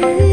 you.